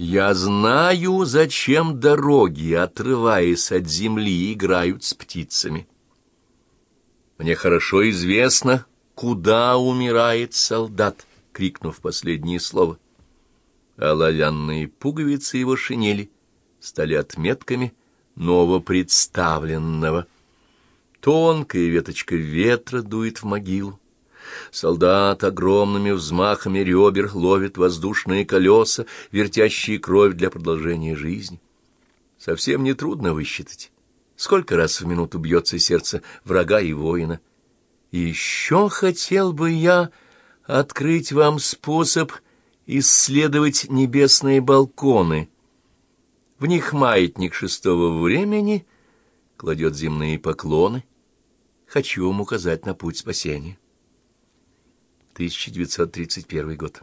Я знаю, зачем дороги, отрываясь от земли, играют с птицами. Мне хорошо известно, куда умирает солдат, крикнув последнее слово. Оловянные пуговицы его шинели стали отметками новопредставленного. Тонкая веточка ветра дует в могилу. Солдат огромными взмахами ребер ловит воздушные колеса, вертящие кровь для продолжения жизни. Совсем нетрудно высчитать, сколько раз в минуту бьется сердце врага и воина. Еще хотел бы я открыть вам способ исследовать небесные балконы. В них маятник шестого времени кладет земные поклоны. Хочу вам указать на путь спасения. 1931 год.